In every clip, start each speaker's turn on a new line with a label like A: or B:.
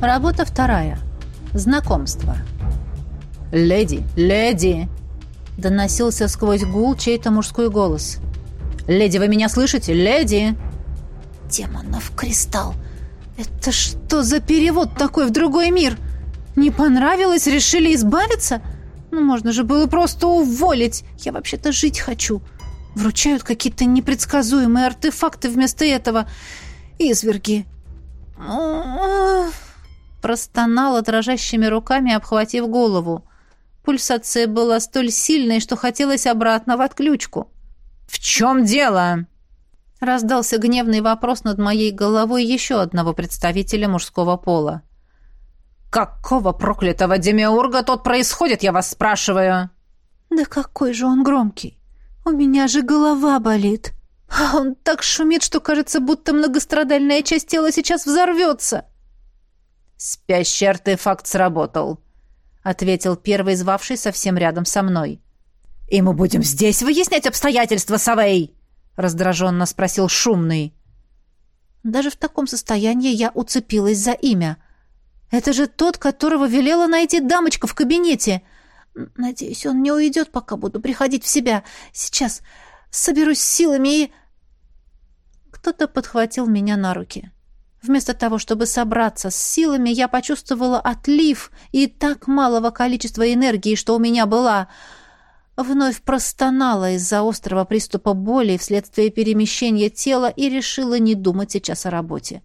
A: Работа вторая. Знакомство. «Леди! Леди!» Доносился сквозь гул чей-то мужской голос. «Леди, вы меня слышите? Леди!» «Демонов кристалл! Это что за перевод такой в другой мир? Не понравилось? Решили избавиться? Ну, можно же было просто уволить. Я вообще-то жить хочу. Вручают какие-то непредсказуемые артефакты вместо этого. Изверги. Простонала дрожащими руками, обхватив голову. Пульсация была столь сильной, что хотелось обратно в отключку. «В чем дело?» Раздался гневный вопрос над моей головой еще одного представителя мужского пола. «Какого проклятого демиурга тут происходит, я вас спрашиваю?» «Да какой же он громкий! У меня же голова болит! А он так шумит, что кажется, будто многострадальная часть тела сейчас взорвется!» «Спящий артефакт сработал», — ответил первый звавший совсем рядом со мной. «И мы будем здесь выяснять обстоятельства, Савей!» — раздраженно спросил шумный. Даже в таком состоянии я уцепилась за имя. Это же тот, которого велела найти дамочка в кабинете. Надеюсь, он не уйдет, пока буду приходить в себя. Сейчас соберусь силами и... Кто-то подхватил меня на руки. Вместо того, чтобы собраться с силами, я почувствовала отлив и так малого количества энергии, что у меня была... Вновь простонала из-за острого приступа боли вследствие перемещения тела и решила не думать сейчас о работе.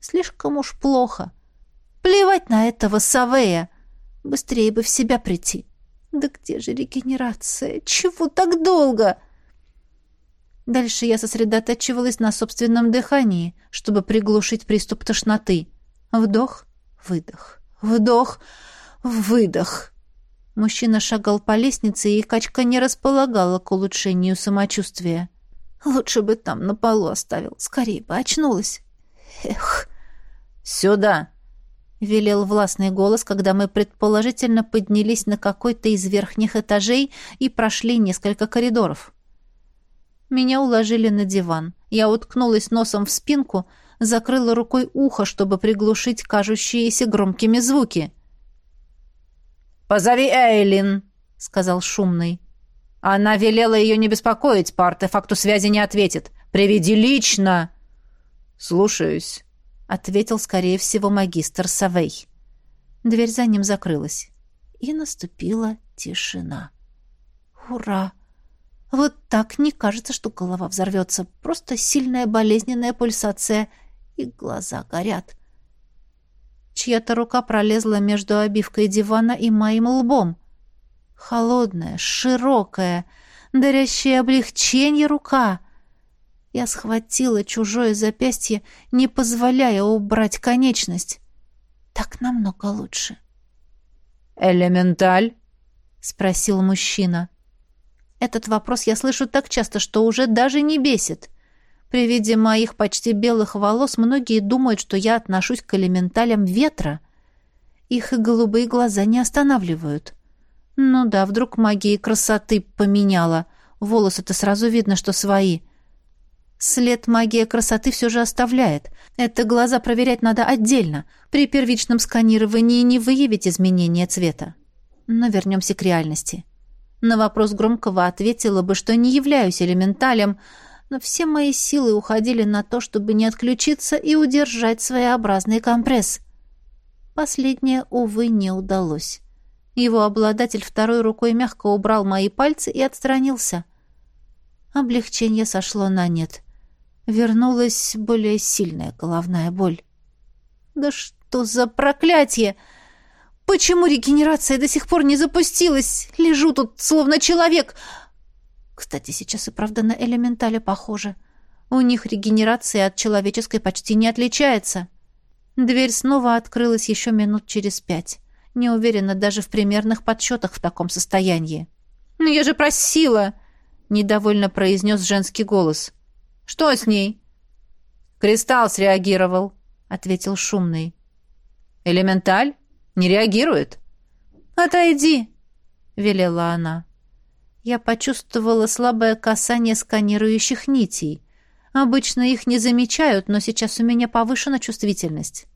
A: Слишком уж плохо. Плевать на этого Савея. Быстрее бы в себя прийти. Да где же регенерация? Чего так долго? Дальше я сосредотачивалась на собственном дыхании, чтобы приглушить приступ тошноты. Вдох, выдох, вдох, выдох. Мужчина шагал по лестнице, и качка не располагала к улучшению самочувствия. Лучше бы там на полу оставил, скорее бы очнулась. Эх. «Сюда!» — велел властный голос, когда мы предположительно поднялись на какой-то из верхних этажей и прошли несколько коридоров. Меня уложили на диван. Я уткнулась носом в спинку, закрыла рукой ухо, чтобы приглушить кажущиеся громкими звуки. «Позови Эйлин», — сказал шумный. «Она велела ее не беспокоить, по артефакту связи не ответит. Приведи лично!» «Слушаюсь», — ответил, скорее всего, магистр Савей. Дверь за ним закрылась. И наступила тишина. «Ура!» Вот так не кажется, что голова взорвется. Просто сильная болезненная пульсация, и глаза горят. Чья-то рука пролезла между обивкой дивана и моим лбом. Холодная, широкая, дарящая облегчение рука. Я схватила чужое запястье, не позволяя убрать конечность. Так намного лучше. «Элементаль?» — спросил мужчина. Этот вопрос я слышу так часто, что уже даже не бесит. При виде моих почти белых волос многие думают, что я отношусь к элементалям ветра. Их и голубые глаза не останавливают. Ну да, вдруг магии красоты поменяла. Волосы-то сразу видно, что свои. След магия красоты все же оставляет. Это глаза проверять надо отдельно. При первичном сканировании не выявить изменения цвета. Но вернемся к реальности. На вопрос Громкого ответила бы, что не являюсь элементалем, но все мои силы уходили на то, чтобы не отключиться и удержать своеобразный компресс. Последнее, увы, не удалось. Его обладатель второй рукой мягко убрал мои пальцы и отстранился. Облегчение сошло на нет. Вернулась более сильная головная боль. «Да что за проклятие! Почему регенерация до сих пор не запустилась? Лежу тут, словно человек, кстати, сейчас и правда на элементале похоже. У них регенерация от человеческой почти не отличается. Дверь снова открылась еще минут через пять. Не уверена даже в примерных подсчетах в таком состоянии. «Ну я же просила!» — недовольно произнес женский голос. «Что с ней?» «Кристалл среагировал», — ответил шумный. «Элементаль? Не реагирует?» «Отойди!» — велела она я почувствовала слабое касание сканирующих нитей. Обычно их не замечают, но сейчас у меня повышена чувствительность.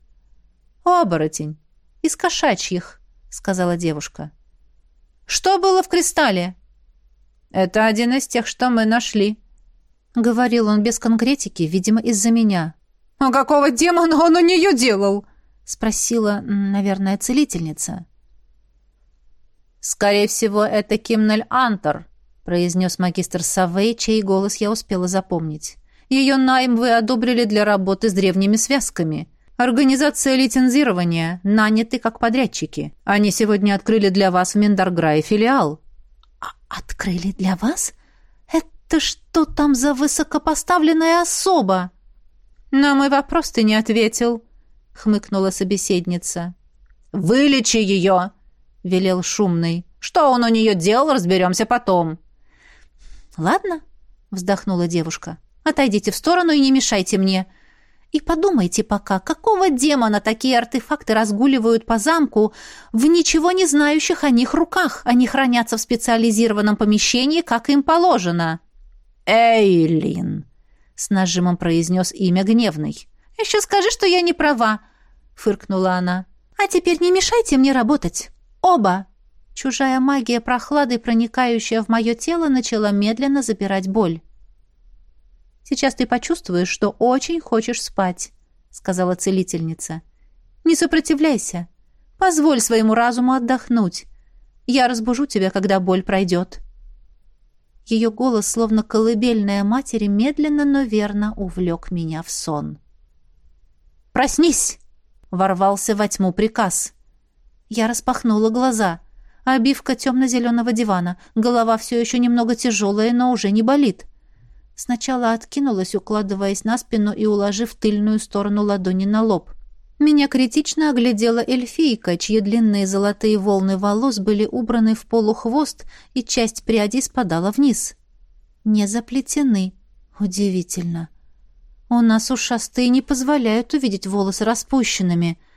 A: «Оборотень. Из кошачьих», — сказала девушка. «Что было в кристалле?» «Это один из тех, что мы нашли», — говорил он без конкретики, видимо, из-за меня. «А какого демона он у нее делал?» — спросила, наверное, целительница. «Скорее всего, это Кимнель Антор», — произнес магистр Савей, чей голос я успела запомнить. «Ее найм вы одобрили для работы с древними связками. Организация лицензирования, наняты как подрядчики. Они сегодня открыли для вас в Миндарграе филиал».
B: А «Открыли для вас? Это что там за высокопоставленная особа?»
A: «На мой вопрос ты не ответил», — хмыкнула собеседница. «Вылечи ее!» — велел шумный. «Что он у нее делал, разберемся потом».
B: «Ладно», — вздохнула девушка. «Отойдите в сторону и не мешайте мне. И подумайте пока, какого демона такие артефакты разгуливают по замку в ничего не знающих о них руках? Они хранятся в специализированном помещении, как им положено».
A: «Эйлин», — с нажимом произнес имя гневный.
B: «Еще скажи, что я не права», — фыркнула она. «А теперь не мешайте мне работать». Оба! Чужая магия прохлады, проникающая в мое тело, начала медленно забирать боль.
A: «Сейчас ты почувствуешь, что очень хочешь спать», — сказала целительница. «Не сопротивляйся. Позволь своему разуму отдохнуть. Я разбужу тебя, когда боль пройдет». Ее голос, словно колыбельная матери, медленно, но верно увлек меня в сон. «Проснись!» — ворвался во тьму приказ. Я распахнула глаза. Обивка темно-зеленого дивана. Голова все еще немного тяжелая, но уже не болит. Сначала откинулась, укладываясь на спину и уложив тыльную сторону ладони на лоб. Меня критично оглядела эльфийка, чьи длинные золотые волны волос были убраны в полухвост, и часть прядей спадала вниз. Не заплетены. Удивительно. У нас ушастые не позволяют увидеть волосы распущенными —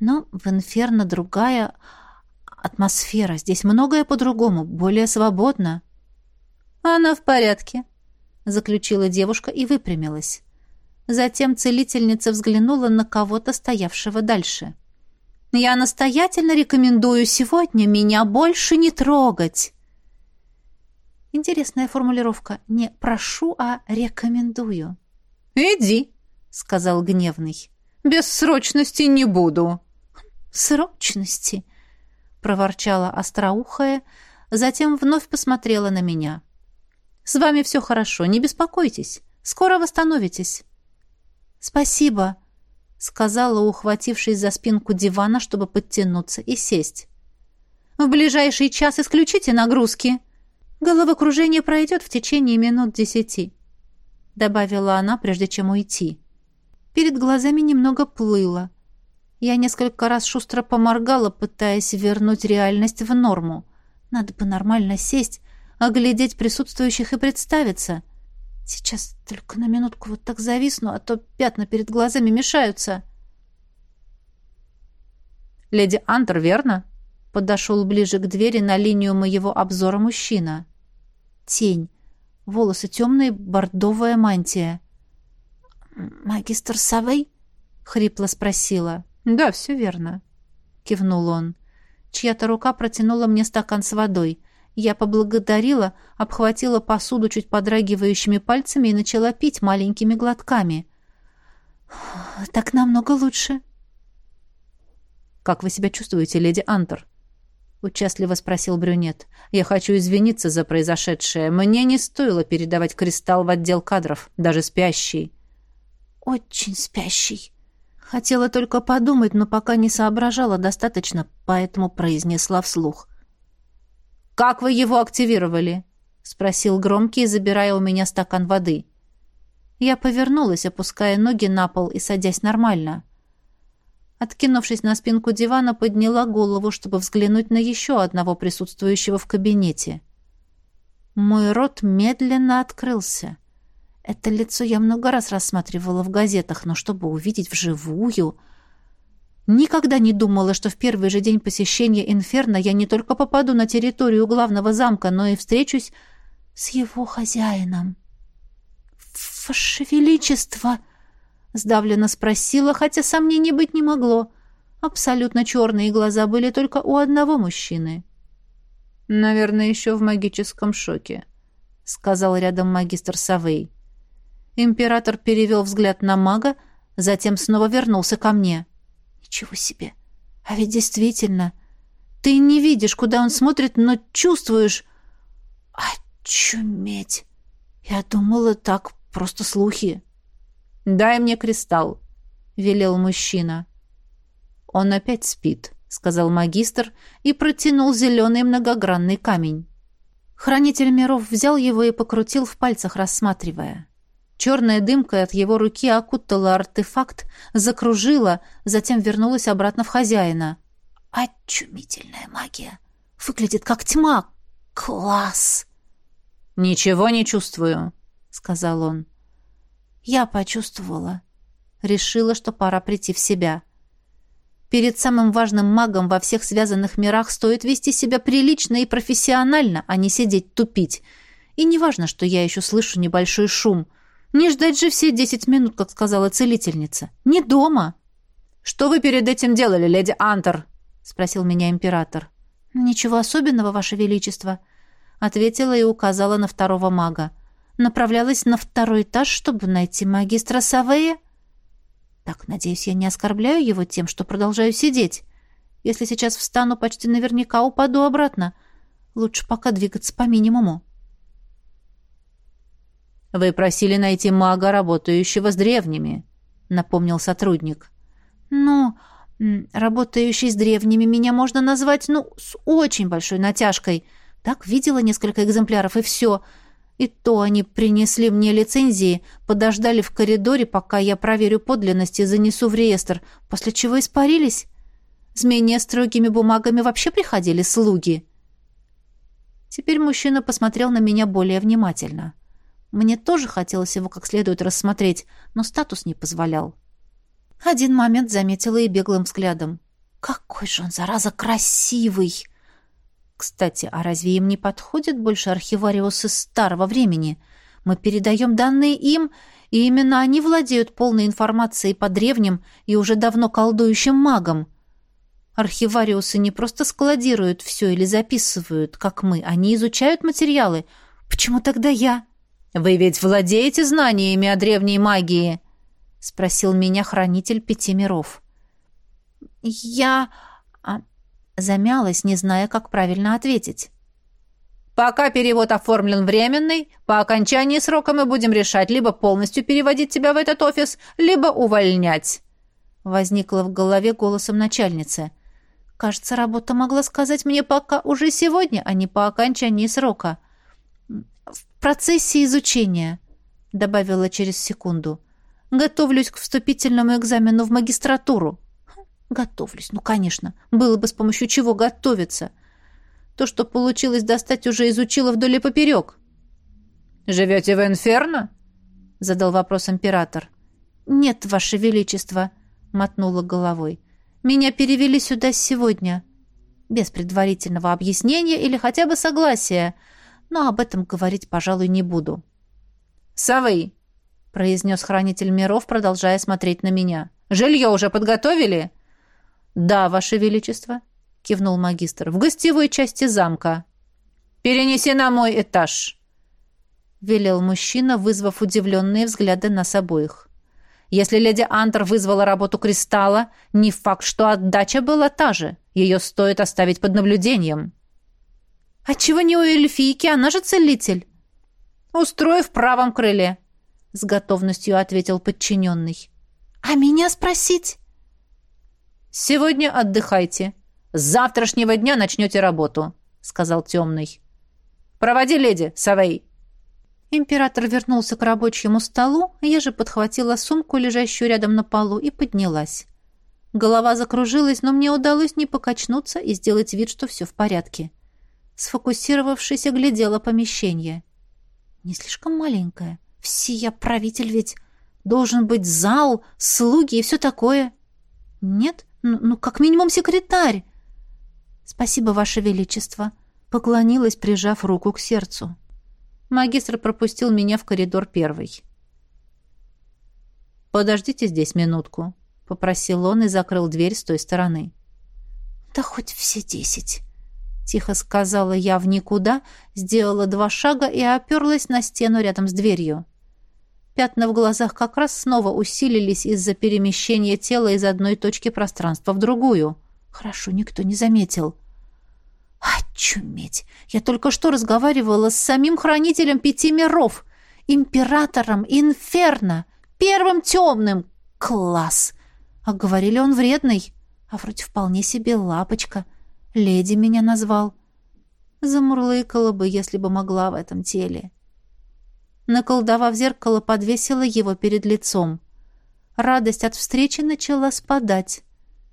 A: но в Инферно другая атмосфера. Здесь многое по-другому, более свободно. Она в порядке, заключила девушка и выпрямилась. Затем целительница взглянула на кого-то, стоявшего дальше. «Я настоятельно рекомендую сегодня меня больше не трогать». Интересная формулировка. Не «прошу», а «рекомендую». «Иди», — сказал гневный. «Без срочности не буду»
B: срочности!» — проворчала остроухая, затем вновь посмотрела на меня.
A: «С вами все хорошо, не беспокойтесь. Скоро восстановитесь».
B: «Спасибо», — сказала, ухватившись за спинку дивана, чтобы подтянуться и сесть.
A: «В ближайший час исключите нагрузки. Головокружение пройдет в течение минут десяти», — добавила она, прежде чем уйти. Перед глазами немного плыло. Я несколько раз шустро поморгала, пытаясь вернуть реальность в норму. Надо бы нормально сесть, оглядеть присутствующих и представиться. Сейчас только на минутку вот так зависну, а то пятна перед глазами мешаются. «Леди Антер, верно?» Подошел ближе к двери на линию моего обзора мужчина. Тень. Волосы темные, бордовая мантия.
B: «Магистр Савей?» — хрипло спросила.
A: «Да, все верно», — кивнул он. Чья-то рука протянула мне стакан с водой. Я поблагодарила, обхватила посуду чуть подрагивающими пальцами и начала пить маленькими глотками.
B: «Так намного лучше».
A: «Как вы себя чувствуете, леди Антер?» — участливо спросил брюнет. «Я хочу извиниться за произошедшее. Мне не стоило передавать кристалл в отдел кадров, даже спящий».
B: «Очень спящий»,
A: Хотела только подумать, но пока не соображала достаточно, поэтому произнесла вслух. «Как вы его активировали?» — спросил громкий, забирая у меня стакан воды. Я повернулась, опуская ноги на пол и садясь нормально. Откинувшись на спинку дивана, подняла голову, чтобы взглянуть на еще одного присутствующего в кабинете. Мой рот медленно открылся. Это лицо я много раз рассматривала в газетах, но чтобы увидеть вживую... Никогда не думала, что в первый же день посещения Инферно я не только попаду на территорию главного замка, но и встречусь с его хозяином. «Ваше Величество!» — сдавленно спросила, хотя сомнений быть не могло.
B: Абсолютно черные глаза были только у одного мужчины.
A: «Наверное, еще в магическом шоке», — сказал рядом магистр Савей.
B: Император перевел взгляд на мага, затем снова вернулся ко мне. «Ничего себе! А ведь действительно, ты не видишь, куда он смотрит, но чувствуешь... Очуметь! Я думала, так просто слухи».
A: «Дай мне кристалл», — велел мужчина. «Он опять спит», — сказал магистр и протянул зеленый многогранный камень.
B: Хранитель миров взял его и покрутил в пальцах, рассматривая. Черная дымка от его руки окутала артефакт, закружила, затем вернулась обратно в хозяина. «Очумительная магия! Выглядит как тьма! Класс!»
A: «Ничего не чувствую», — сказал он.
B: Я почувствовала. Решила, что пора прийти в себя. Перед самым важным магом во всех связанных мирах стоит вести себя прилично и профессионально, а не сидеть тупить. И не важно, что я еще слышу небольшой шум. Не ждать же все десять минут, как сказала целительница. Не дома.
A: «Что вы перед этим делали, леди Антер?» — спросил меня император.
B: «Ничего особенного, ваше величество», — ответила и указала на второго мага направлялась на второй этаж, чтобы найти магистра Савея? Так, надеюсь, я не оскорбляю его тем, что продолжаю сидеть. Если сейчас встану, почти наверняка упаду обратно. Лучше пока двигаться по минимуму.
A: «Вы просили найти мага, работающего с древними», — напомнил сотрудник.
B: «Ну, работающий с древними меня можно назвать, ну, с очень большой натяжкой. Так, видела несколько экземпляров, и все. И то они принесли мне лицензии, подождали в коридоре, пока я проверю подлинность и занесу в реестр, после чего испарились. С менее строгими бумагами вообще приходили слуги. Теперь мужчина посмотрел на меня более внимательно. Мне тоже хотелось его как следует рассмотреть, но статус не позволял. Один момент заметила и беглым взглядом. «Какой же он, зараза, красивый!» Кстати, а разве им не подходят больше архивариусы старого времени? Мы передаем данные им, и именно они владеют полной информацией по древним и уже давно колдующим магам. Архивариусы не просто складируют все или записывают, как мы, они изучают материалы. Почему тогда я?
A: «Вы ведь владеете знаниями о древней магии?» — спросил меня хранитель пяти миров.
B: «Я...» Замялась, не зная, как правильно ответить.
A: «Пока перевод оформлен временный, по окончании срока мы будем решать либо полностью переводить тебя в этот офис, либо увольнять», — возникло в голове голосом начальницы.
B: «Кажется, работа могла сказать мне пока уже сегодня, а не по окончании срока». «В процессе изучения», — добавила через секунду. «Готовлюсь к вступительному экзамену в магистратуру». Готовлюсь, ну, конечно. Было бы с помощью чего готовиться. То, что получилось достать, уже изучила вдоль и поперек.
A: «Живете в Инферно?» — задал вопрос император.
B: «Нет, ваше величество», — мотнула головой. «Меня перевели сюда сегодня. Без предварительного объяснения или хотя бы согласия. Но об этом говорить, пожалуй, не буду».
A: «Совы!» — произнес хранитель миров, продолжая смотреть на меня. «Жилье уже подготовили?»
B: «Да, Ваше Величество», — кивнул магистр, — «в гостевой части замка».
A: «Перенеси на мой этаж», — велел мужчина, вызвав удивленные взгляды нас обоих. «Если леди Антер вызвала работу кристалла, не факт, что отдача была та же. Ее стоит оставить под наблюдением».
B: «Отчего не у эльфийки? Она же целитель».
A: «Устрою в правом крыле», — с готовностью ответил подчиненный.
B: «А меня спросить?»
A: «Сегодня отдыхайте. С завтрашнего дня начнете работу», — сказал темный. «Проводи, леди, Савей».
B: Император вернулся к рабочему столу, я же подхватила сумку, лежащую рядом на полу, и поднялась. Голова закружилась, но мне удалось не покачнуться и сделать вид, что все в порядке. Сфокусировавшись, оглядела помещение. Не слишком маленькое. Все я правитель ведь. Должен быть зал, слуги и все такое. Нет, ну, ну, как минимум секретарь. Спасибо, Ваше Величество. Поклонилась, прижав руку к сердцу. Магистр пропустил меня в коридор первый.
A: «Подождите здесь минутку», — попросил он и закрыл дверь с той стороны.
B: «Да хоть все десять», — тихо сказала я в никуда, сделала два шага и оперлась на стену рядом с дверью. Пятна в глазах как раз снова усилились из-за перемещения тела из одной точки пространства в другую. Хорошо, никто не заметил. «Очуметь! Я только что разговаривала с самим хранителем пяти миров, императором Инферно, первым темным. Класс! А говорили, он вредный, а вроде вполне себе лапочка. Леди меня назвал. Замурлыкала бы, если бы могла в этом теле. Наколдовав зеркало, подвесила его перед лицом. Радость от встречи начала спадать.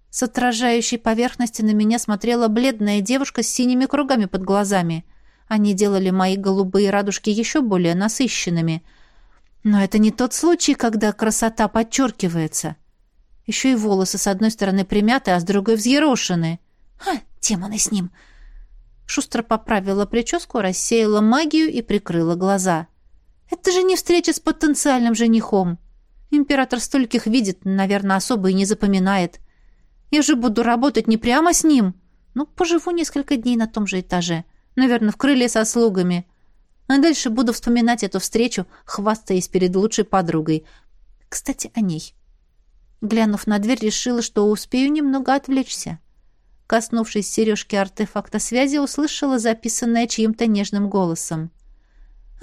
B: С отражающей поверхности на меня смотрела бледная девушка с синими кругами под глазами. Они делали мои голубые радужки еще более насыщенными. Но это не тот случай, когда красота подчеркивается. Еще и волосы с одной стороны примяты, а с другой взъерошены. «Ха, демоны с ним!» Шустро поправила прическу, рассеяла магию и прикрыла глаза. Это же не встреча с потенциальным женихом. Император стольких видит, наверное, особо и не запоминает. Я же буду работать не прямо с ним. Ну, поживу несколько дней на том же этаже. Наверное, в крыле со слугами. А дальше буду вспоминать эту встречу, хвастаясь перед лучшей подругой. Кстати, о ней. Глянув на дверь, решила, что успею немного отвлечься. Коснувшись сережки артефакта связи, услышала записанное чьим-то нежным голосом. —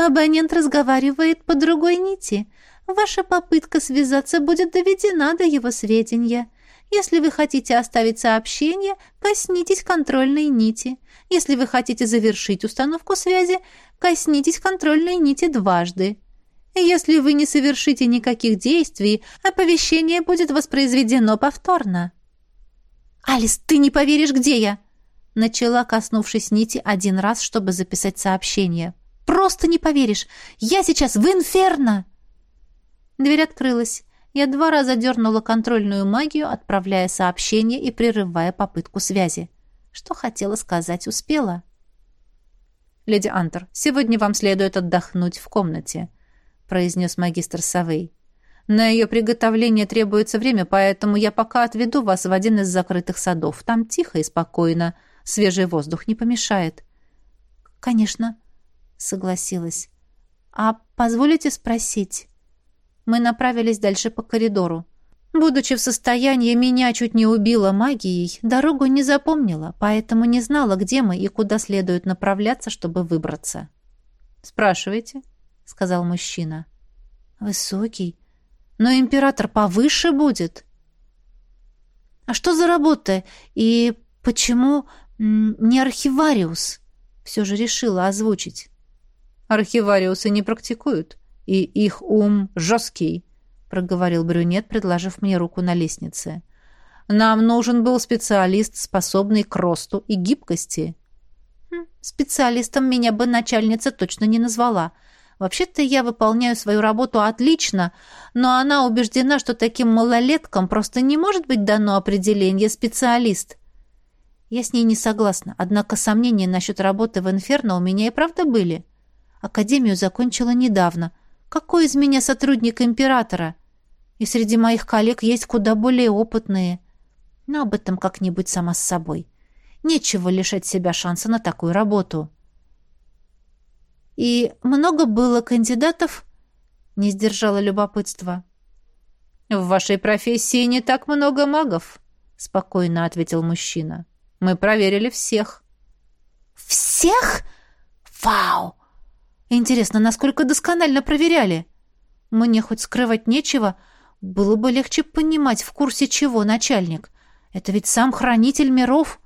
B: Абонент разговаривает по другой нити. Ваша попытка связаться будет доведена до его сведения. Если вы хотите оставить сообщение, коснитесь контрольной нити. Если вы хотите завершить установку связи, коснитесь контрольной нити дважды. Если вы не совершите никаких действий, оповещение будет воспроизведено повторно. «Алис, ты не поверишь, где я!» Начала, коснувшись нити один раз, чтобы записать сообщение. Просто не поверишь. Я сейчас в инферно!» Дверь открылась. Я два раза дернула контрольную магию, отправляя сообщение и прерывая попытку связи. Что хотела сказать, успела.
A: «Леди Антер, сегодня вам следует отдохнуть в комнате», — произнес магистр Савей. «На ее приготовление требуется время, поэтому я пока отведу вас в один из закрытых садов. Там тихо и спокойно. Свежий воздух не помешает».
B: «Конечно», согласилась. «А позволите спросить?» Мы направились дальше по коридору. Будучи в состоянии меня чуть не убила магией, дорогу не запомнила, поэтому не знала, где мы и куда следует направляться, чтобы выбраться.
A: «Спрашивайте», — сказал мужчина.
B: «Высокий. Но император повыше будет». «А что за работа? И почему не архивариус?» Все же решила озвучить.
A: Архивариусы не практикуют, и их ум жесткий», — проговорил брюнет, предложив мне руку на лестнице. «Нам нужен был специалист, способный к росту и гибкости».
B: Хм, «Специалистом меня бы начальница точно не назвала. Вообще-то я выполняю свою работу отлично, но она убеждена, что таким малолеткам просто не может быть дано определение «специалист». Я с ней не согласна, однако сомнения насчет работы в Инферно у меня и правда были. Академию закончила недавно. Какой из меня сотрудник императора? И среди моих коллег есть куда более опытные. Но об этом как-нибудь сама с собой. Нечего лишать себя шанса на такую работу. И много было кандидатов? Не сдержала любопытства.
A: В вашей профессии не так много магов, спокойно ответил мужчина. Мы проверили всех.
B: Всех? Вау! Интересно, насколько досконально проверяли? Мне хоть скрывать нечего, было бы легче понимать, в курсе чего начальник. Это ведь сам хранитель миров.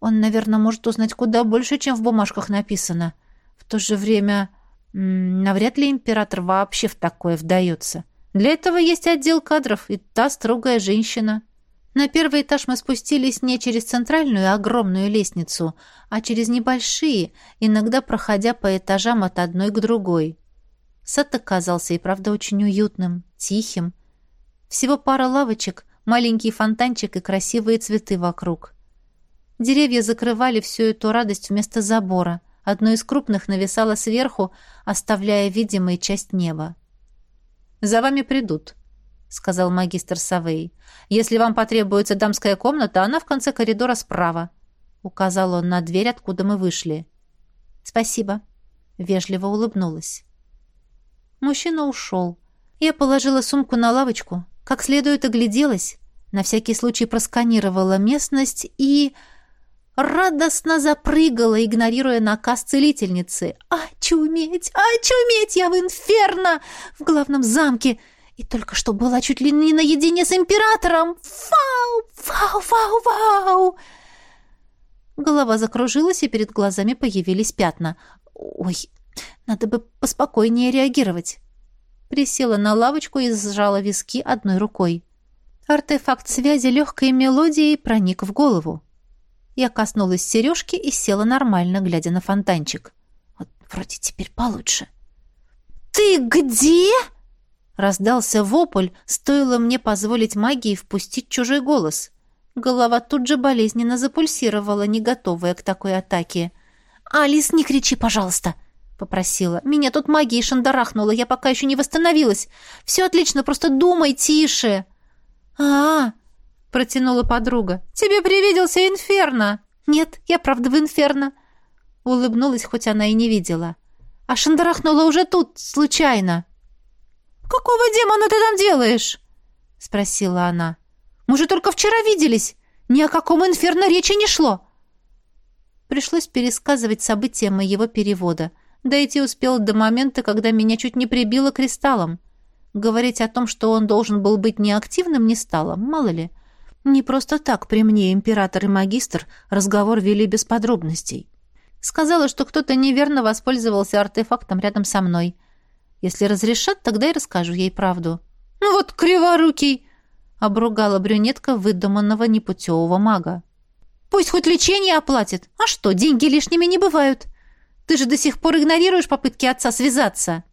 B: Он, наверное, может узнать куда больше, чем в бумажках написано. В то же время, навряд ли император вообще в такое вдается. Для этого есть отдел кадров и та строгая женщина. На первый этаж мы спустились не через центральную огромную лестницу, а через небольшие, иногда проходя по этажам от одной к другой. Сад оказался и правда очень уютным, тихим. Всего пара лавочек, маленький фонтанчик и красивые цветы вокруг. Деревья закрывали всю эту радость вместо забора. Одно из крупных нависало сверху, оставляя видимой часть неба.
A: «За вами придут», сказал магистр Савей. «Если вам потребуется дамская комната, она в конце коридора справа», — указал он на дверь, откуда мы вышли.
B: «Спасибо», — вежливо улыбнулась. Мужчина ушел. Я положила сумку на лавочку, как следует огляделась, на всякий случай просканировала местность и радостно запрыгала, игнорируя наказ целительницы. «Очуметь! Очуметь! Я в инферно! В главном замке! И только что была чуть ли не наедине с императором! Вау! Вау! Вау! Вау!» Голова закружилась, и перед глазами появились пятна. «Ой, надо бы поспокойнее реагировать». Присела на лавочку и сжала виски одной рукой. Артефакт связи легкой мелодией проник в голову. Я коснулась сережки и села нормально, глядя на фонтанчик. Вот вроде теперь получше. «Ты где?» Раздался вопль, стоило мне позволить магии впустить чужой голос. Голова тут же болезненно запульсировала, не готовая к такой атаке. «Алис, не кричи, пожалуйста!» — попросила. «Меня тут магией шандарахнула, я пока еще не восстановилась. Все отлично, просто думай тише!» «А-а!» — протянула подруга. «Тебе привиделся инферно!» «Нет, я правда в инферно!» Улыбнулась, хоть она и не видела. «А шандарахнула уже тут, случайно!» «Какого демона ты там делаешь?» — спросила она. «Мы же только вчера виделись. Ни о каком инферно речи не шло». Пришлось пересказывать события моего перевода. Дойти успел до момента, когда меня чуть не прибило кристаллом. Говорить о том, что он должен был быть неактивным, не стало, мало ли. Не просто так при мне император и магистр разговор вели без подробностей. Сказала, что кто-то неверно воспользовался артефактом рядом со мной. Если разрешат, тогда и расскажу ей правду. «Ну вот криворукий!» — обругала брюнетка выдуманного непутевого мага. «Пусть хоть лечение оплатит. А что, деньги лишними не бывают. Ты же до сих пор игнорируешь попытки отца связаться».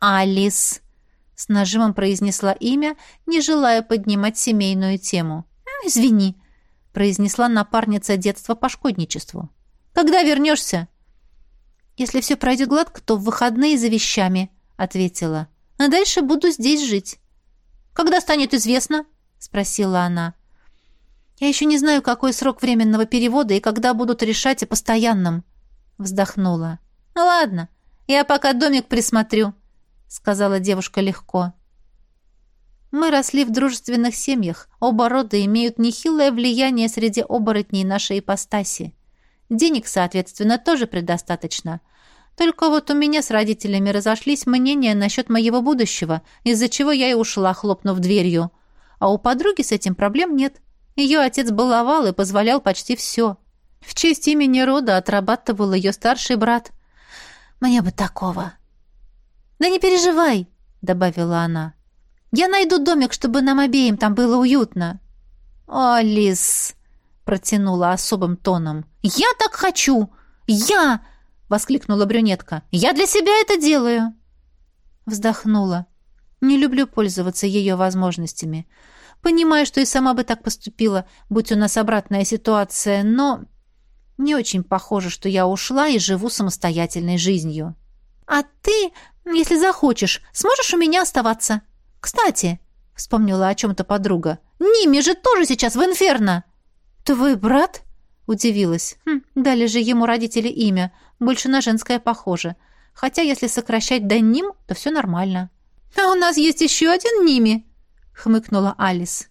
B: «Алис!» — с нажимом произнесла имя, не желая поднимать семейную тему. «Извини», — произнесла напарница детства по шкодничеству. «Когда вернешься?» «Если все пройдет гладко, то в выходные за вещами», — ответила. «А дальше буду здесь жить». «Когда станет известно?» — спросила она. «Я еще не знаю, какой срок временного перевода и когда будут решать о постоянном», — вздохнула. «Ладно, я пока домик присмотрю», — сказала девушка легко. Мы росли в дружественных семьях, оба рода имеют нехилое влияние среди оборотней нашей ипостаси. Денег, соответственно, тоже предостаточно. Только вот у меня с родителями разошлись мнения насчет моего будущего, из-за чего я и ушла, хлопнув дверью. А у подруги с этим проблем нет. Ее отец баловал и позволял почти все. В честь имени рода отрабатывал ее старший брат. «Мне бы такого», «Да не переживай», — добавила она. «Я найду домик, чтобы нам обеим там было уютно». «Алис», — протянула особым тоном. «Я так хочу! Я!» — воскликнула брюнетка. «Я для себя это делаю!» Вздохнула. Не люблю пользоваться ее возможностями. Понимаю, что и сама бы так поступила, будь у нас обратная ситуация, но не очень похоже, что я ушла и живу самостоятельной жизнью. «А ты если захочешь, сможешь у меня оставаться. Кстати, вспомнила о чем-то подруга. Ними же тоже сейчас в инферно. Твой брат? Удивилась. Хм, дали же ему родители имя. Больше на женское похоже. Хотя, если сокращать до Ним, то все нормально. А у нас есть еще один Ними, хмыкнула Алис.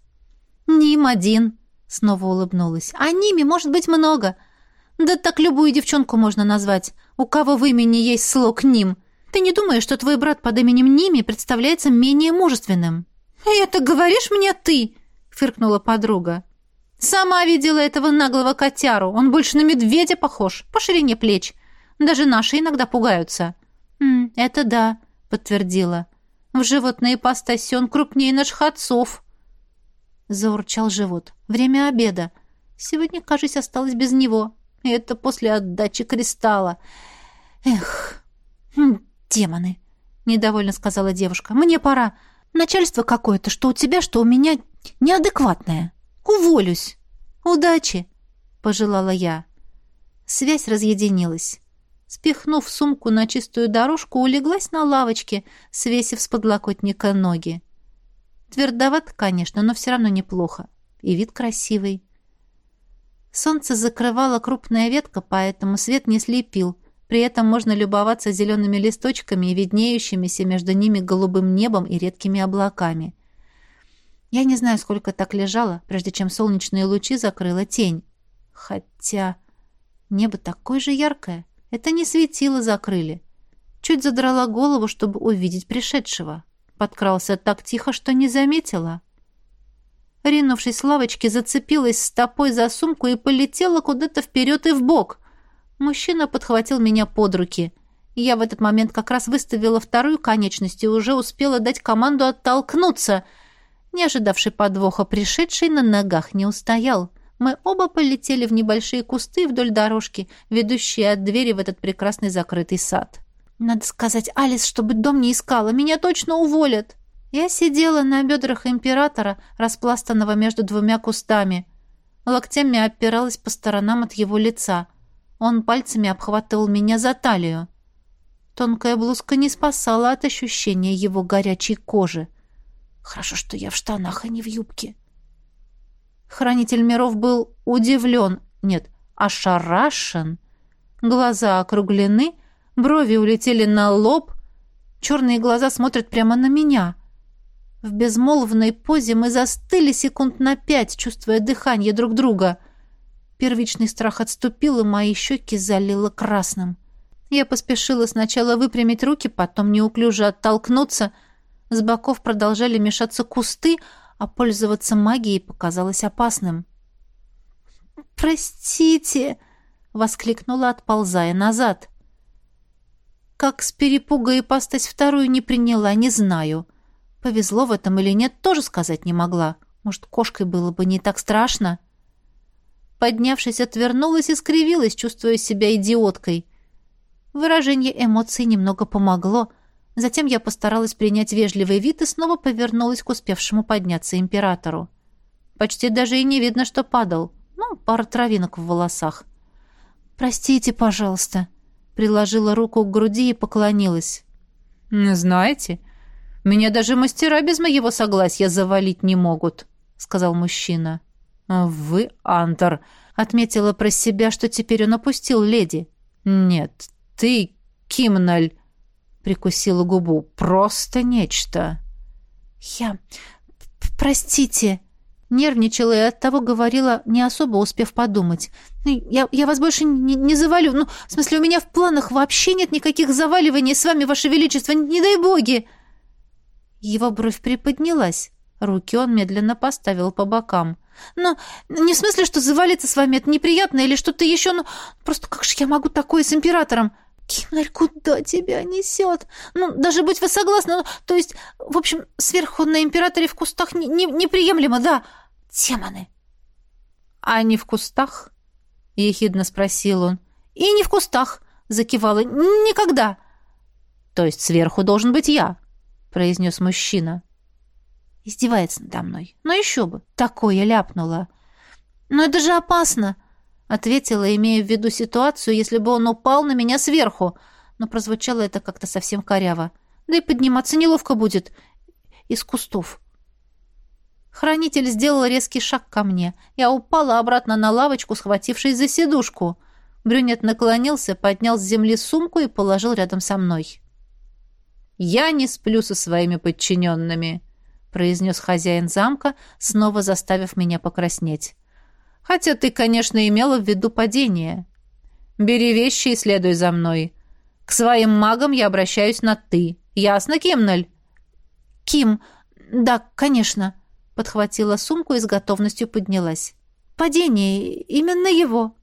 B: Ним один, снова улыбнулась. А Ними может быть много. Да так любую девчонку можно назвать. У кого в имени есть слог Ним. Ты не думаешь, что твой брат под именем Ними представляется менее мужественным?» «Это говоришь мне ты?» — фыркнула подруга. «Сама видела этого наглого котяру. Он больше на медведя похож, по ширине плеч. Даже наши иногда пугаются». «М, «Это да», — подтвердила. «В животной ипостаси он крупнее наших отцов». Заурчал живот. «Время обеда. Сегодня, кажется, осталось без него. И это после отдачи кристалла. Эх, «Демоны!» — недовольно сказала девушка. «Мне пора. Начальство какое-то, что у тебя, что у меня неадекватное. Уволюсь. Удачи!» — пожелала я. Связь разъединилась. Спихнув сумку на чистую дорожку, улеглась на лавочке, свесив с подлокотника ноги. Твердоват, конечно, но все равно неплохо. И вид красивый. Солнце закрывало крупная ветка, поэтому свет не слепил. При этом можно любоваться зелеными листочками и виднеющимися между ними голубым небом и редкими облаками. Я не знаю, сколько так лежала, прежде чем солнечные лучи закрыла тень. Хотя небо такое же яркое. Это не светило закрыли. Чуть задрала голову, чтобы увидеть пришедшего. Подкрался так тихо, что не заметила. Ринувшись с лавочки, зацепилась стопой за сумку и полетела куда-то вперед и вбок. Мужчина подхватил меня под руки. Я в этот момент как раз выставила вторую конечность и уже успела дать команду оттолкнуться. Не ожидавший подвоха пришедший на ногах не устоял. Мы оба полетели в небольшие кусты вдоль дорожки, ведущие от двери в этот прекрасный закрытый сад. «Надо сказать Алис, чтобы дом не искала. Меня точно уволят!» Я сидела на бедрах императора, распластанного между двумя кустами. Локтями опиралась по сторонам от его лица. Он пальцами обхватывал меня за талию. Тонкая блузка не спасала от ощущения его горячей кожи. Хорошо, что я в штанах, а не в юбке. Хранитель миров был удивлен, нет, ошарашен. Глаза округлены, брови улетели на лоб, черные глаза смотрят прямо на меня — в безмолвной позе мы застыли секунд на пять, чувствуя дыхание друг друга. Первичный страх отступил, и мои щеки залило красным. Я поспешила сначала выпрямить руки, потом неуклюже оттолкнуться. С боков продолжали мешаться кусты, а пользоваться магией показалось опасным. «Простите!» — воскликнула, отползая назад. Как с перепуга и пастась вторую не приняла, не знаю. Повезло в этом или нет, тоже сказать не могла. Может, кошкой было бы не так страшно? Поднявшись, отвернулась и скривилась, чувствуя себя идиоткой. Выражение эмоций немного помогло. Затем я постаралась принять вежливый вид и снова повернулась к успевшему подняться императору. Почти даже и не видно, что падал. Ну, пара травинок в волосах. «Простите, пожалуйста», — приложила руку к груди и поклонилась.
A: «Знаете, меня даже мастера без моего согласия завалить не могут», — сказал мужчина. «А «Вы, Антор», — отметила про себя, что теперь он опустил леди. «Нет, ты, Кимналь», — прикусила губу, — «просто нечто».
B: «Я... простите», — нервничала и оттого говорила, не особо успев подумать. «Ну, «Я, я вас больше не, не завалю. Ну, в смысле, у меня в планах вообще нет никаких заваливаний с вами, ваше величество, не дай боги!» Его бровь приподнялась. Руки он медленно поставил по бокам. «Но не в смысле, что завалиться с вами это неприятно или что-то еще, ну просто как же я могу такое с императором?» «Кимналь, куда тебя несет? Ну, даже быть вы согласны, ну, то есть, в общем, сверху на императоре в кустах не, не, неприемлемо, да, демоны».
A: «А не в кустах?» — ехидно спросил он.
B: «И не в кустах», — закивала, — «никогда».
A: «То есть сверху должен быть я?» произнес мужчина.
B: Издевается надо мной. Но еще бы, такое ляпнула. Но это же опасно, ответила, имея в виду ситуацию, если бы он упал на меня сверху. Но прозвучало это как-то совсем коряво. Да и подниматься неловко будет. Из кустов. Хранитель сделал резкий шаг ко мне. Я упала обратно на лавочку, схватившись за сидушку. Брюнет наклонился, поднял с земли сумку и положил рядом со мной.
A: «Я не сплю со своими подчиненными», — произнес хозяин замка, снова заставив меня покраснеть. «Хотя ты, конечно, имела в виду падение. Бери вещи и следуй за мной. К своим магам я обращаюсь на «ты». Ясно, Кимналь?»
B: «Ким, да, конечно», — подхватила сумку и с готовностью поднялась. «Падение, именно его».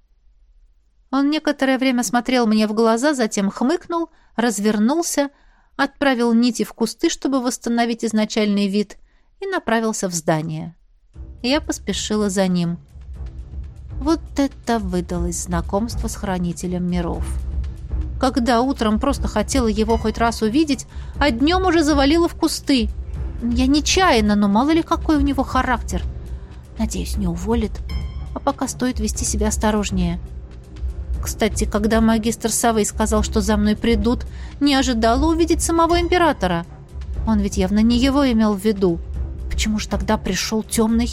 B: Он некоторое время смотрел мне в глаза, затем хмыкнул, развернулся — отправил нити в кусты, чтобы восстановить изначальный вид, и направился в здание. Я поспешила за ним. Вот это выдалось знакомство с хранителем миров. Когда утром просто хотела его хоть раз увидеть, а днем уже завалила в кусты. Я нечаянно, но мало ли какой у него характер. Надеюсь, не уволит. А пока стоит вести себя осторожнее. — кстати, когда магистр Савой сказал, что за мной придут, не ожидала увидеть самого императора. Он ведь явно не его имел в виду. почему же тогда пришел темный?